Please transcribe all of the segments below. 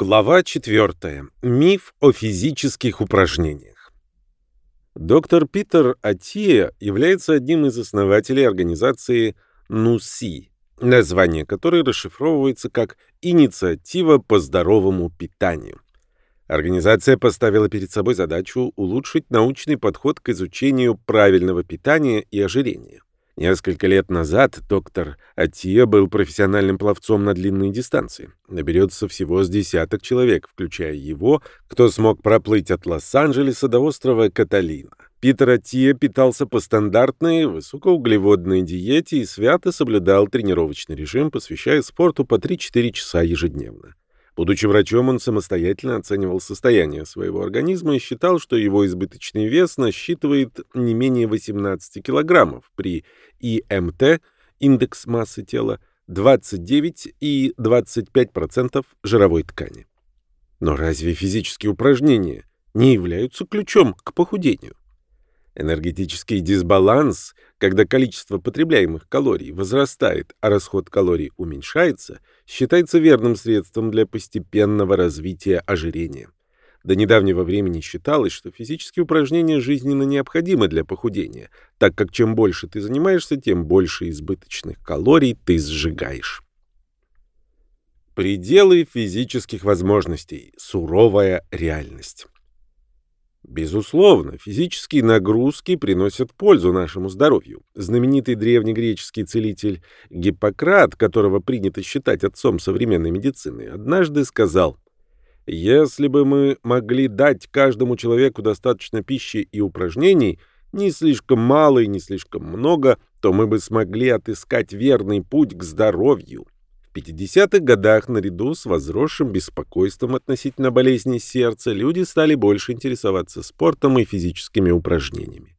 Глава 4. Миф о физических упражнениях. Доктор Питер Атия является одним из основателей организации НУСИ, название которой расшифровывается как «Инициатива по здоровому питанию». Организация поставила перед собой задачу улучшить научный подход к изучению правильного питания и ожирения. Несколько лет назад доктор Атия был профессиональным пловцом на длинные дистанции. Наберется всего с десяток человек, включая его, кто смог проплыть от Лос-Анджелеса до острова Каталина. Питер Атия питался по стандартной высокоуглеводной диете и свято соблюдал тренировочный режим, посвящая спорту по 3-4 часа ежедневно. Будучи врачом, он самостоятельно оценивал состояние своего организма и считал, что его избыточный вес насчитывает не менее 18 килограммов при ИМТ, индекс массы тела, 29 и 25% жировой ткани. Но разве физические упражнения не являются ключом к похудению? Энергетический дисбаланс, когда количество потребляемых калорий возрастает, а расход калорий уменьшается, считается верным средством для постепенного развития ожирения. До недавнего времени считалось, что физические упражнения жизненно необходимы для похудения, так как чем больше ты занимаешься, тем больше избыточных калорий ты сжигаешь. Пределы физических возможностей. Суровая реальность. Безусловно, физические нагрузки приносят пользу нашему здоровью. Знаменитый древнегреческий целитель Гиппократ, которого принято считать отцом современной медицины, однажды сказал, «Если бы мы могли дать каждому человеку достаточно пищи и упражнений, не слишком мало и не слишком много, то мы бы смогли отыскать верный путь к здоровью». В 50-х годах наряду с возросшим беспокойством относительно болезней сердца люди стали больше интересоваться спортом и физическими упражнениями.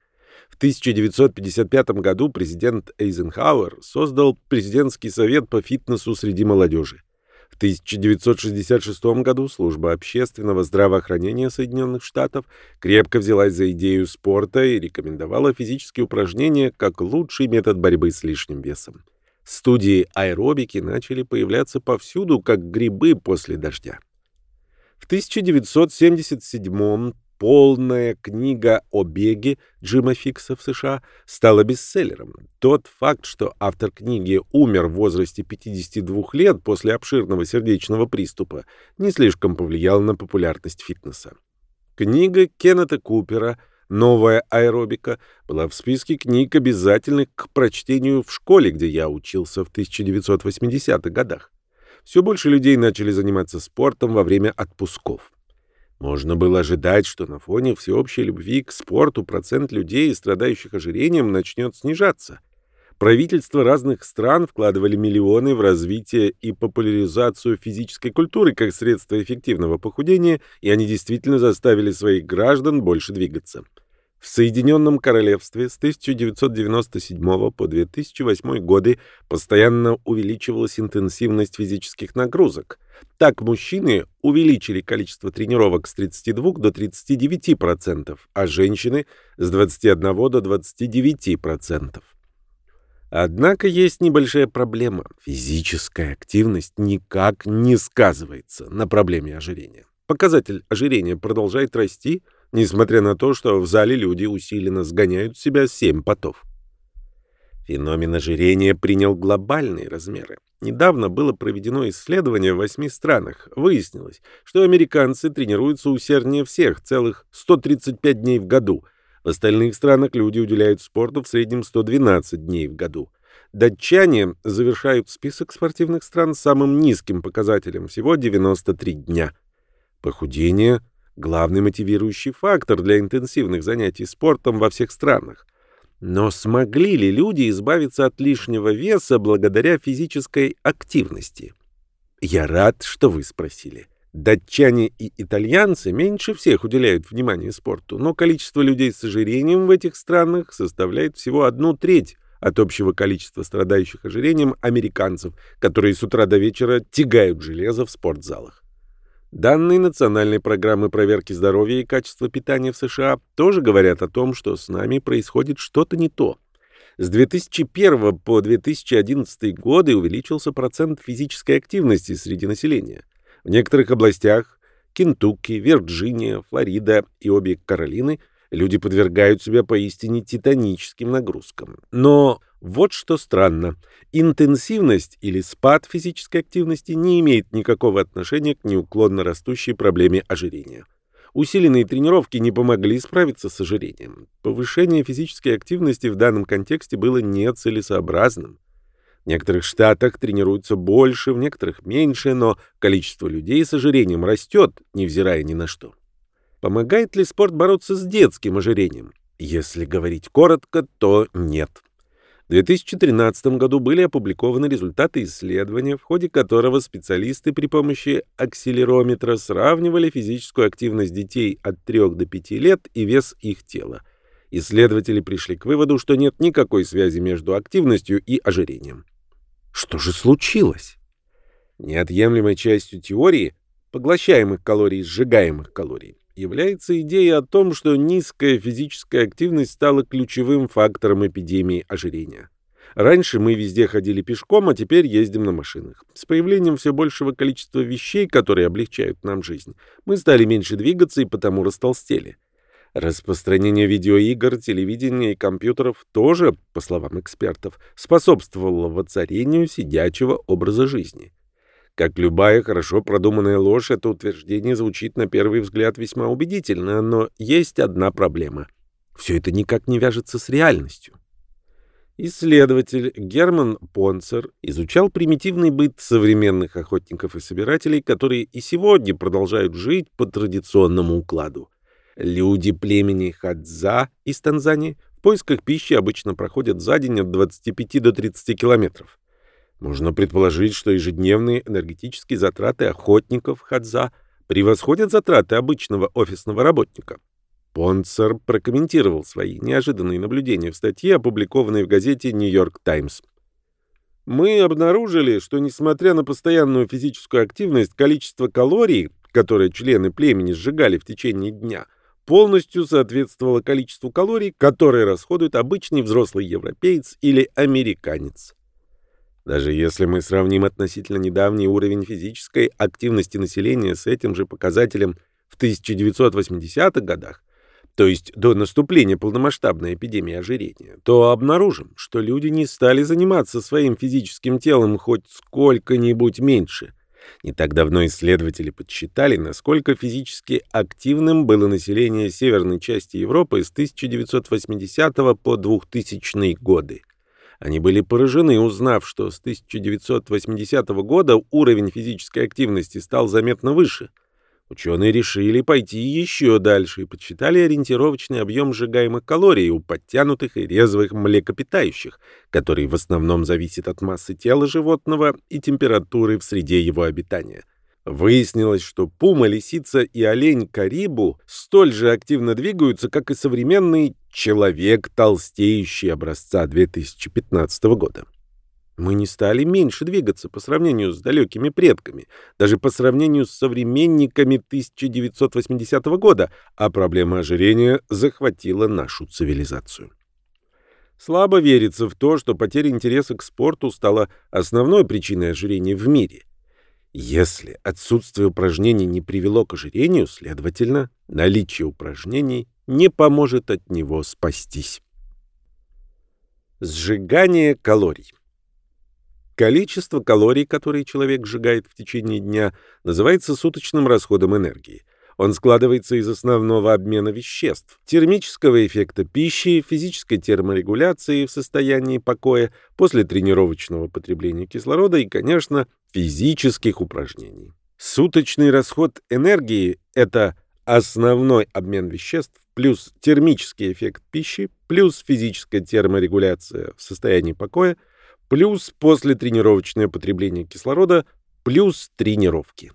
В 1955 году президент Эйзенхауэр создал президентский совет по фитнесу среди молодежи. В 1966 году служба общественного здравоохранения Соединенных Штатов крепко взялась за идею спорта и рекомендовала физические упражнения как лучший метод борьбы с лишним весом. Студии аэробики начали появляться повсюду, как грибы после дождя. В 1977 полная книга о беге Джима Фикса в США стала бестселлером. Тот факт, что автор книги умер в возрасте 52 лет после обширного сердечного приступа, не слишком повлиял на популярность фитнеса. Книга Кеннета Купера Новая аэробика была в списке книг, обязательных к прочтению в школе, где я учился в 1980-х годах. Все больше людей начали заниматься спортом во время отпусков. Можно было ожидать, что на фоне всеобщей любви к спорту процент людей, страдающих ожирением, начнет снижаться. Правительства разных стран вкладывали миллионы в развитие и популяризацию физической культуры как средство эффективного похудения, и они действительно заставили своих граждан больше двигаться. В Соединенном Королевстве с 1997 по 2008 годы постоянно увеличивалась интенсивность физических нагрузок. Так мужчины увеличили количество тренировок с 32 до 39%, а женщины с 21 до 29%. Однако есть небольшая проблема. Физическая активность никак не сказывается на проблеме ожирения. Показатель ожирения продолжает расти, несмотря на то, что в зале люди усиленно сгоняют в себя семь потов. Феномен ожирения принял глобальные размеры. Недавно было проведено исследование в восьми странах. Выяснилось, что американцы тренируются усерднее всех, целых 135 дней в году – в остальных странах люди уделяют спорту в среднем 112 дней в году. Датчане завершают список спортивных стран с самым низким показателем, всего 93 дня. Похудение – главный мотивирующий фактор для интенсивных занятий спортом во всех странах. Но смогли ли люди избавиться от лишнего веса благодаря физической активности? Я рад, что вы спросили. Датчане и итальянцы меньше всех уделяют внимание спорту, но количество людей с ожирением в этих странах составляет всего одну треть от общего количества страдающих ожирением американцев, которые с утра до вечера тягают железо в спортзалах. Данные национальной программы проверки здоровья и качества питания в США тоже говорят о том, что с нами происходит что-то не то. С 2001 по 2011 годы увеличился процент физической активности среди населения. В некоторых областях Кентукки, Вирджиния, Флорида и обе Каролины люди подвергают себя поистине титаническим нагрузкам. Но вот что странно. Интенсивность или спад физической активности не имеет никакого отношения к неуклонно растущей проблеме ожирения. Усиленные тренировки не помогли справиться с ожирением. Повышение физической активности в данном контексте было нецелесообразным. В некоторых штатах тренируются больше, в некоторых меньше, но количество людей с ожирением растет, невзирая ни на что. Помогает ли спорт бороться с детским ожирением? Если говорить коротко, то нет. В 2013 году были опубликованы результаты исследования, в ходе которого специалисты при помощи акселерометра сравнивали физическую активность детей от 3 до 5 лет и вес их тела. Исследователи пришли к выводу, что нет никакой связи между активностью и ожирением. Что же случилось? Неотъемлемой частью теории поглощаемых калорий и сжигаемых калорий является идея о том, что низкая физическая активность стала ключевым фактором эпидемии ожирения. Раньше мы везде ходили пешком, а теперь ездим на машинах. С появлением все большего количества вещей, которые облегчают нам жизнь, мы стали меньше двигаться и потому растолстели. Распространение видеоигр, телевидения и компьютеров тоже, по словам экспертов, способствовало воцарению сидячего образа жизни. Как любая хорошо продуманная ложь, это утверждение звучит на первый взгляд весьма убедительно, но есть одна проблема. Все это никак не вяжется с реальностью. Исследователь Герман Понцер изучал примитивный быт современных охотников и собирателей, которые и сегодня продолжают жить по традиционному укладу. Люди племени Хадза из Танзании в поисках пищи обычно проходят за день от 25 до 30 километров. Можно предположить, что ежедневные энергетические затраты охотников Хадза превосходят затраты обычного офисного работника. Понцер прокомментировал свои неожиданные наблюдения в статье, опубликованной в газете «Нью-Йорк Таймс». Мы обнаружили, что, несмотря на постоянную физическую активность, количество калорий, которые члены племени сжигали в течение дня, полностью соответствовало количеству калорий, которые расходует обычный взрослый европеец или американец. Даже если мы сравним относительно недавний уровень физической активности населения с этим же показателем в 1980-х годах, то есть до наступления полномасштабной эпидемии ожирения, то обнаружим, что люди не стали заниматься своим физическим телом хоть сколько-нибудь меньше. Не так давно исследователи подсчитали, насколько физически активным было население северной части Европы с 1980 по 2000 годы. Они были поражены, узнав, что с 1980 года уровень физической активности стал заметно выше. Ученые решили пойти еще дальше и подсчитали ориентировочный объем сжигаемых калорий у подтянутых и резвых млекопитающих, который в основном зависит от массы тела животного и температуры в среде его обитания. Выяснилось, что пума, лисица и олень Карибу столь же активно двигаются, как и современный человек, толстеющий образца 2015 года. Мы не стали меньше двигаться по сравнению с далекими предками, даже по сравнению с современниками 1980 года, а проблема ожирения захватила нашу цивилизацию. Слабо верится в то, что потеря интереса к спорту стала основной причиной ожирения в мире. Если отсутствие упражнений не привело к ожирению, следовательно, наличие упражнений не поможет от него спастись. Сжигание калорий. Количество калорий, которые человек сжигает в течение дня, называется суточным расходом энергии. Он складывается из основного обмена веществ, термического эффекта пищи, физической терморегуляции в состоянии покоя, после тренировочного потребления кислорода и, конечно, физических упражнений. Суточный расход энергии – это основной обмен веществ плюс термический эффект пищи плюс физическая терморегуляция в состоянии покоя плюс послетренировочное потребление кислорода плюс тренировки.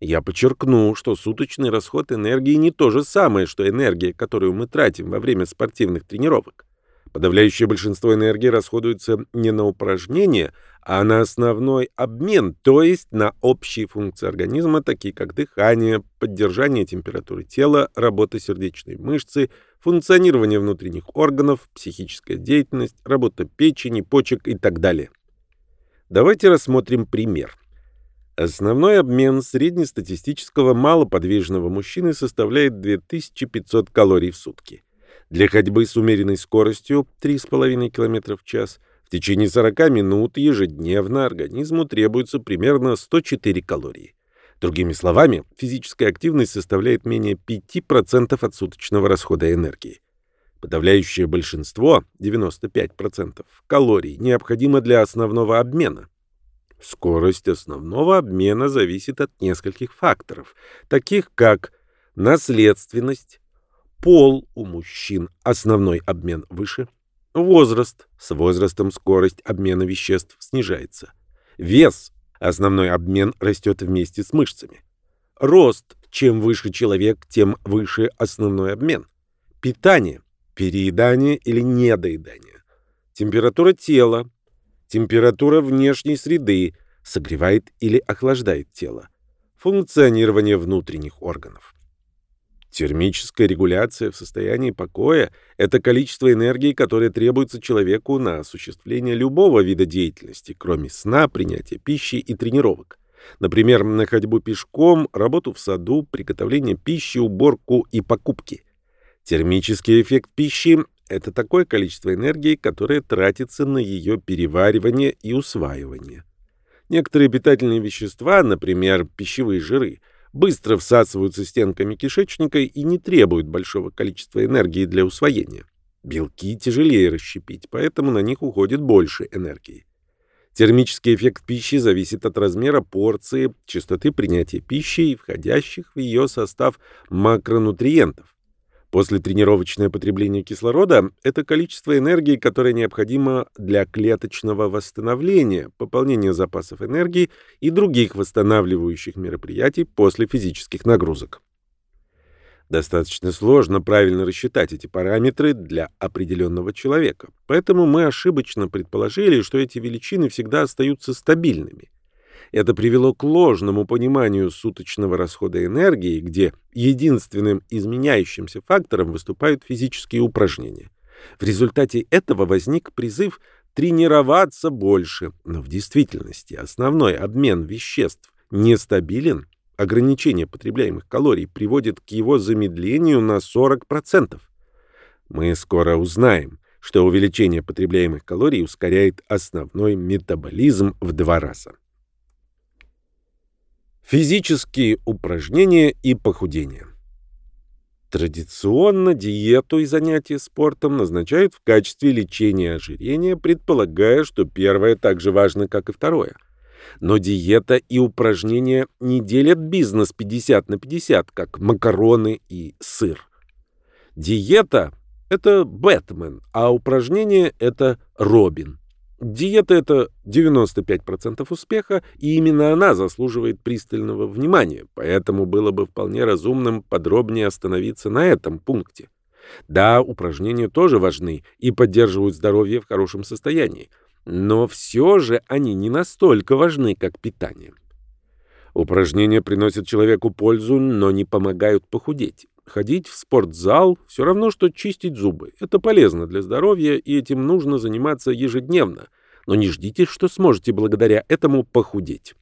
Я подчеркну, что суточный расход энергии не то же самое, что энергия, которую мы тратим во время спортивных тренировок. Подавляющее большинство энергии расходуется не на упражнения, а на основной обмен, то есть на общие функции организма, такие как дыхание, поддержание температуры тела, работа сердечной мышцы, функционирование внутренних органов, психическая деятельность, работа печени, почек и так далее. Давайте рассмотрим пример. Основной обмен среднестатистического малоподвижного мужчины составляет 2500 калорий в сутки. Для ходьбы с умеренной скоростью 3,5 км в час в течение 40 минут ежедневно организму требуется примерно 104 калории. Другими словами, физическая активность составляет менее 5% от суточного расхода энергии. Подавляющее большинство, 95%, калорий необходимо для основного обмена. Скорость основного обмена зависит от нескольких факторов, таких как наследственность, пол у мужчин, основной обмен выше, возраст, с возрастом скорость обмена веществ снижается, вес, основной обмен растет вместе с мышцами, рост, чем выше человек, тем выше основной обмен, питание, переедание или недоедание, температура тела, Температура внешней среды согревает или охлаждает тело. Функционирование внутренних органов. Термическая регуляция в состоянии покоя – это количество энергии, которое требуется человеку на осуществление любого вида деятельности, кроме сна, принятия пищи и тренировок. Например, на ходьбу пешком, работу в саду, приготовление пищи, уборку и покупки. Термический эффект пищи это такое количество энергии, которое тратится на ее переваривание и усваивание. Некоторые питательные вещества, например, пищевые жиры, быстро всасываются стенками кишечника и не требуют большого количества энергии для усвоения. Белки тяжелее расщепить, поэтому на них уходит больше энергии. Термический эффект пищи зависит от размера порции, частоты принятия пищи и входящих в ее состав макронутриентов. После тренировочное потребление кислорода – это количество энергии, которое необходимо для клеточного восстановления, пополнения запасов энергии и других восстанавливающих мероприятий после физических нагрузок. Достаточно сложно правильно рассчитать эти параметры для определенного человека, поэтому мы ошибочно предположили, что эти величины всегда остаются стабильными. Это привело к ложному пониманию суточного расхода энергии, где единственным изменяющимся фактором выступают физические упражнения. В результате этого возник призыв тренироваться больше, но в действительности основной обмен веществ нестабилен, ограничение потребляемых калорий приводит к его замедлению на 40%. Мы скоро узнаем, что увеличение потребляемых калорий ускоряет основной метаболизм в два раза. Физические упражнения и похудение. Традиционно диету и занятия спортом назначают в качестве лечения ожирения, предполагая, что первое так же важно, как и второе. Но диета и упражнения не делят бизнес 50 на 50, как макароны и сыр. Диета – это Бэтмен, а упражнения – это Робин. Диета – это 95% успеха, и именно она заслуживает пристального внимания, поэтому было бы вполне разумным подробнее остановиться на этом пункте. Да, упражнения тоже важны и поддерживают здоровье в хорошем состоянии, но все же они не настолько важны, как питание. Упражнения приносят человеку пользу, но не помогают похудеть. Ходить в спортзал – все равно, что чистить зубы. Это полезно для здоровья, и этим нужно заниматься ежедневно. Но не ждите, что сможете благодаря этому похудеть.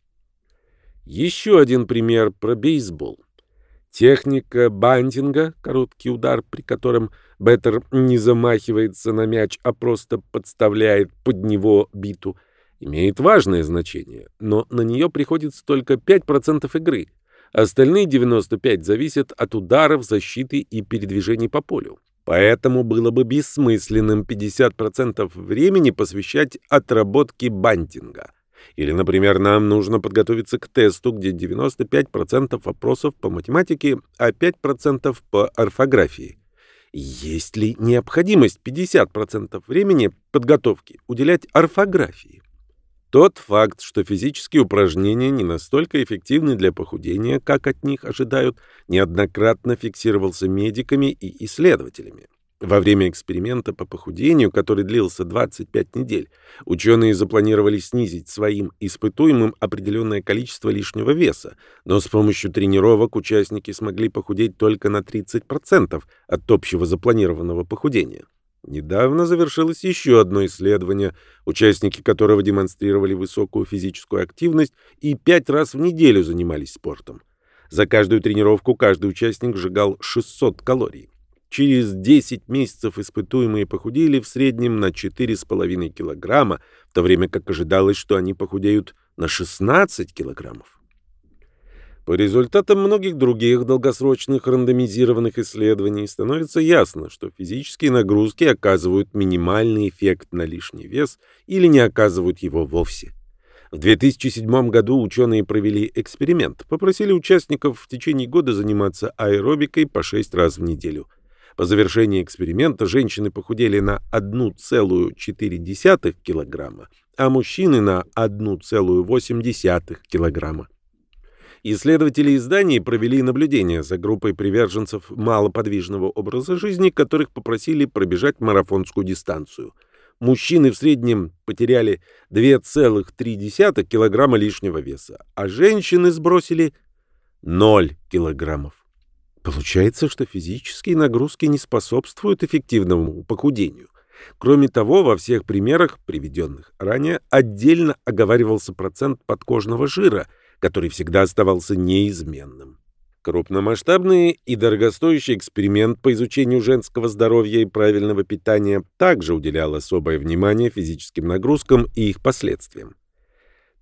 Еще один пример про бейсбол. Техника бантинга, короткий удар, при котором беттер не замахивается на мяч, а просто подставляет под него биту, имеет важное значение, но на нее приходится только 5% игры – Остальные 95 зависят от ударов, защиты и передвижений по полю. Поэтому было бы бессмысленным 50% времени посвящать отработке бантинга. Или, например, нам нужно подготовиться к тесту, где 95% вопросов по математике, а 5% по орфографии. Есть ли необходимость 50% времени подготовки уделять орфографии? Тот факт, что физические упражнения не настолько эффективны для похудения, как от них ожидают, неоднократно фиксировался медиками и исследователями. Во время эксперимента по похудению, который длился 25 недель, ученые запланировали снизить своим испытуемым определенное количество лишнего веса, но с помощью тренировок участники смогли похудеть только на 30% от общего запланированного похудения. Недавно завершилось еще одно исследование, участники которого демонстрировали высокую физическую активность и пять раз в неделю занимались спортом. За каждую тренировку каждый участник сжигал 600 калорий. Через 10 месяцев испытуемые похудели в среднем на 4,5 килограмма, в то время как ожидалось, что они похудеют на 16 килограммов. По результатам многих других долгосрочных рандомизированных исследований становится ясно, что физические нагрузки оказывают минимальный эффект на лишний вес или не оказывают его вовсе. В 2007 году ученые провели эксперимент, попросили участников в течение года заниматься аэробикой по 6 раз в неделю. По завершении эксперимента женщины похудели на 1,4 килограмма, а мужчины на 1,8 килограмма. Исследователи изданий провели наблюдение за группой приверженцев малоподвижного образа жизни, которых попросили пробежать марафонскую дистанцию. Мужчины в среднем потеряли 2,3 килограмма лишнего веса, а женщины сбросили 0 килограммов. Получается, что физические нагрузки не способствуют эффективному похудению. Кроме того, во всех примерах, приведенных ранее, отдельно оговаривался процент подкожного жира – который всегда оставался неизменным. Крупномасштабный и дорогостоящий эксперимент по изучению женского здоровья и правильного питания также уделял особое внимание физическим нагрузкам и их последствиям.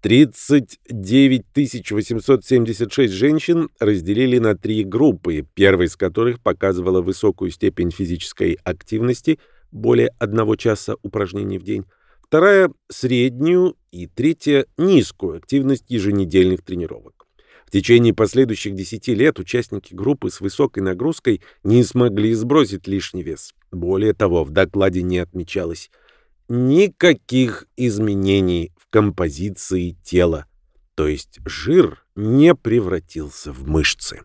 39 876 женщин разделили на три группы, первая из которых показывала высокую степень физической активности, более одного часа упражнений в день, вторая — среднюю и третья — низкую активность еженедельных тренировок. В течение последующих 10 лет участники группы с высокой нагрузкой не смогли сбросить лишний вес. Более того, в докладе не отмечалось никаких изменений в композиции тела, то есть жир не превратился в мышцы.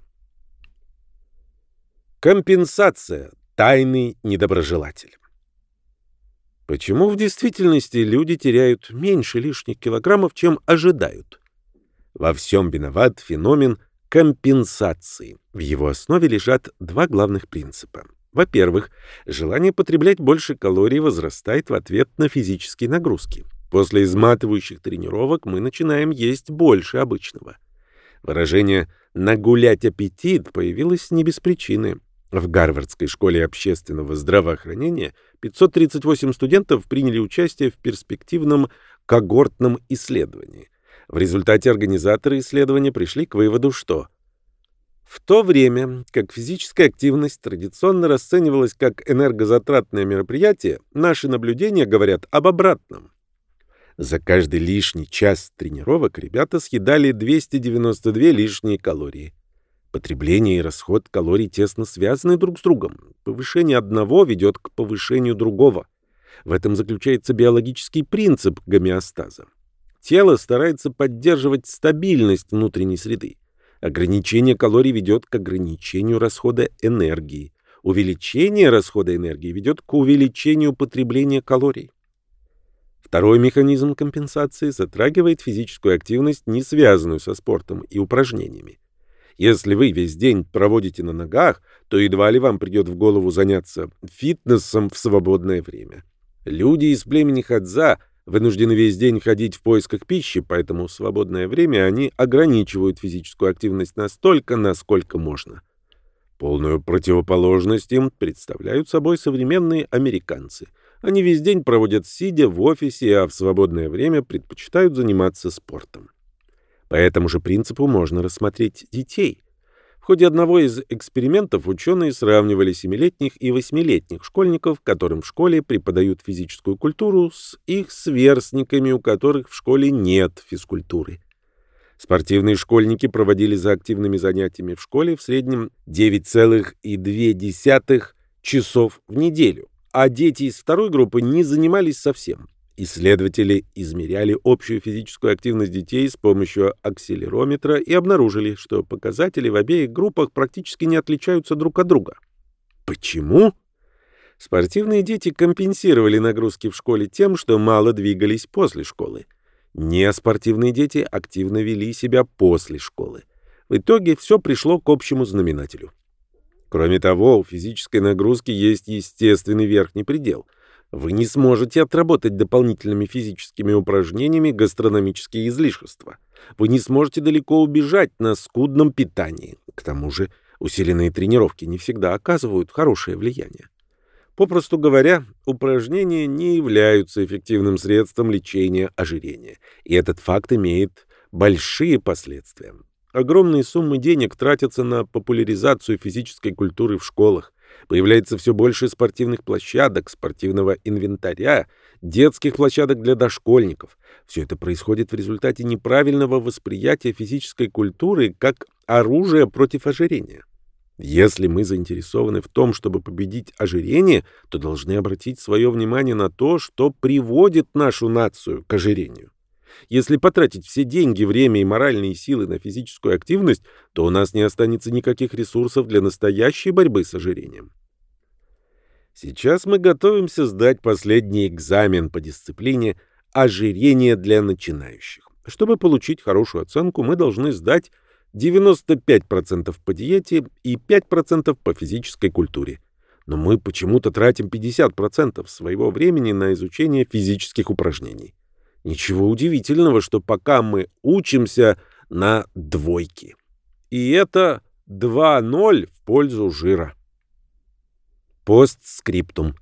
Компенсация. Тайный недоброжелатель. Почему в действительности люди теряют меньше лишних килограммов, чем ожидают? Во всем виноват феномен компенсации. В его основе лежат два главных принципа. Во-первых, желание потреблять больше калорий возрастает в ответ на физические нагрузки. После изматывающих тренировок мы начинаем есть больше обычного. Выражение «нагулять аппетит» появилось не без причины. В Гарвардской школе общественного здравоохранения 538 студентов приняли участие в перспективном когортном исследовании. В результате организаторы исследования пришли к выводу, что в то время как физическая активность традиционно расценивалась как энергозатратное мероприятие, наши наблюдения говорят об обратном. За каждый лишний час тренировок ребята съедали 292 лишние калории. Потребление и расход калорий тесно связаны друг с другом. Повышение одного ведет к повышению другого. В этом заключается биологический принцип гомеостаза. Тело старается поддерживать стабильность внутренней среды. Ограничение калорий ведет к ограничению расхода энергии. Увеличение расхода энергии ведет к увеличению потребления калорий. Второй механизм компенсации затрагивает физическую активность, не связанную со спортом и упражнениями. Если вы весь день проводите на ногах, то едва ли вам придет в голову заняться фитнесом в свободное время. Люди из племени Хадза вынуждены весь день ходить в поисках пищи, поэтому в свободное время они ограничивают физическую активность настолько, насколько можно. Полную противоположность им представляют собой современные американцы. Они весь день проводят сидя в офисе, а в свободное время предпочитают заниматься спортом. По этому же принципу можно рассмотреть детей. В ходе одного из экспериментов ученые сравнивали семилетних и восьмилетних школьников, которым в школе преподают физическую культуру, с их сверстниками, у которых в школе нет физкультуры. Спортивные школьники проводили за активными занятиями в школе в среднем 9,2 часов в неделю, а дети из второй группы не занимались совсем. Исследователи измеряли общую физическую активность детей с помощью акселерометра и обнаружили, что показатели в обеих группах практически не отличаются друг от друга. Почему? Спортивные дети компенсировали нагрузки в школе тем, что мало двигались после школы. Неспортивные дети активно вели себя после школы. В итоге все пришло к общему знаменателю. Кроме того, у физической нагрузки есть естественный верхний предел. Вы не сможете отработать дополнительными физическими упражнениями гастрономические излишества. Вы не сможете далеко убежать на скудном питании. К тому же усиленные тренировки не всегда оказывают хорошее влияние. Попросту говоря, упражнения не являются эффективным средством лечения ожирения, и этот факт имеет большие последствия. Огромные суммы денег тратятся на популяризацию физической культуры в школах. Появляется все больше спортивных площадок, спортивного инвентаря, детских площадок для дошкольников. Все это происходит в результате неправильного восприятия физической культуры как оружия против ожирения. Если мы заинтересованы в том, чтобы победить ожирение, то должны обратить свое внимание на то, что приводит нашу нацию к ожирению. Если потратить все деньги, время и моральные силы на физическую активность, то у нас не останется никаких ресурсов для настоящей борьбы с ожирением. Сейчас мы готовимся сдать последний экзамен по дисциплине «Ожирение для начинающих». Чтобы получить хорошую оценку, мы должны сдать 95% по диете и 5% по физической культуре. Но мы почему-то тратим 50% своего времени на изучение физических упражнений. Ничего удивительного, что пока мы учимся на двойки. И это 2-0 в пользу жира. Постскриптум.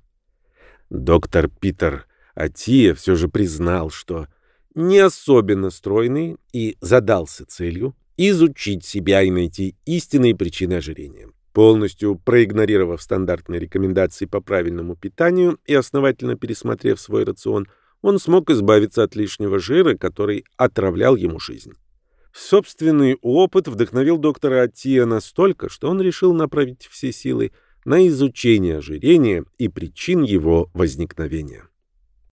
Доктор Питер Атия все же признал, что не особенно стройный и задался целью изучить себя и найти истинные причины ожирения. Полностью проигнорировав стандартные рекомендации по правильному питанию и основательно пересмотрев свой рацион, он смог избавиться от лишнего жира, который отравлял ему жизнь. Собственный опыт вдохновил доктора Аттия настолько, что он решил направить все силы на изучение ожирения и причин его возникновения.